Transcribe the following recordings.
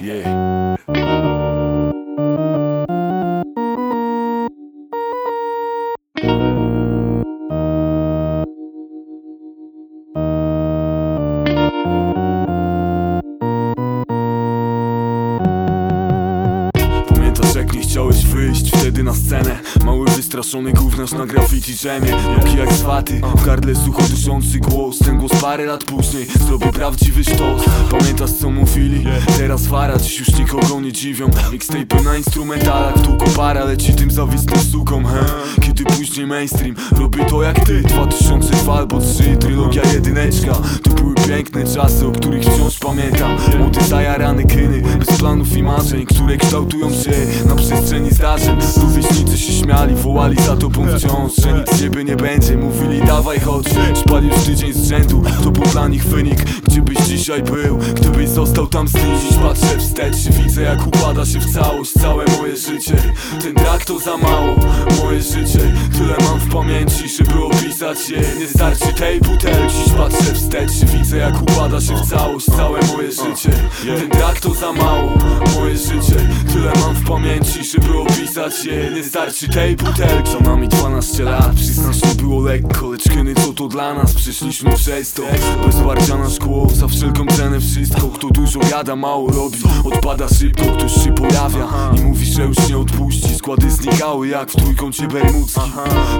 Yeah. Jak nie chciałeś wyjść wtedy na scenę. Mały wystraszony gówniarz na graffiti drzemie Luki jak swaty, w gardle sucho dyszący głos. Ten głos parę lat później zrobił prawdziwy sztos. Pamiętasz co mówili? Teraz fara, dziś już nikogo nie dziwią. Mixtape na instrumentalach, tu kopara leci tym zawistnym sukom he? Kiedy później mainstream robi to jak ty. 2002 albo 3, trylogia jedyneczka. To były piękne czasy, o których wciąż pamiętam. Młody zajarany bez planów i marzeń Które kształtują się na przestrzeni zdarzeń. Rówieśnicy się śmiali, wołali za tobą wciąż Że nic ciebie nie będzie, mówili dawaj chodź. Spali już tydzień z rzędu, to był dla nich wynik. Gdzie byś dzisiaj był, gdybyś został tam z nimi Dziś patrzę wstecz widzę jak układa się w całość Całe moje życie, ten brak to za mało Moje życie, tyle mam w pamięci, żeby opisać je. Nie starczy tej butelki patrzę wstecz widzę jak układa się w całość Całe moje życie, ten brak to za mało Moje życie, tyle mam w pamięci, żeby opisać je. Nie starczy tej butelki. Za nami 12 lat, przyznasz nie było lekko Lecz kiedy co to dla nas, przyszliśmy przez to. Bez parcia na szkło, za wszelką cenę wszystko. Kto dużo jada, mało robi, odpada szybko Ktoś się pojawia i mówi, że już nie odpuści. Składy znikały jak w trójkącie bermudzkim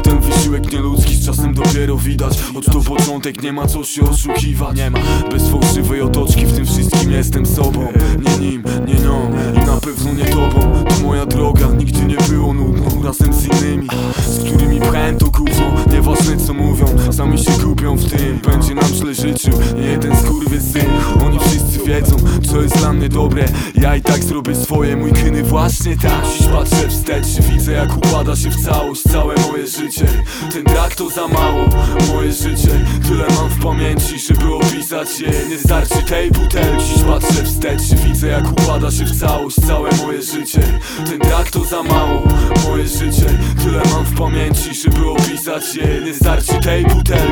Ten wysiłek nieludzki z czasem dopiero widać. Od to początek nie ma co się oszukiwać. Nie ma. Bez fałszywej otoczki w tym wszystkim jestem sobą. Nie nim, nie nią i na pewno nie tobą. To moja droga, nigdy nie było nudną Razem co jest dla mnie dobre. Ja i tak zrobię swoje, mój kyny właśnie tak. Dziś patrzę wstecz widzę jak układa się w całość Całe moje życie, ten brak to za mało Moje życie, tyle mam w pamięci, żeby opisać je. Nie starczy tej butelki. Dziś patrzę wstecz widzę jak układa się w całość Całe moje życie, ten brak to za mało Moje życie, tyle mam w pamięci, żeby opisać je. Nie starczy tej butelki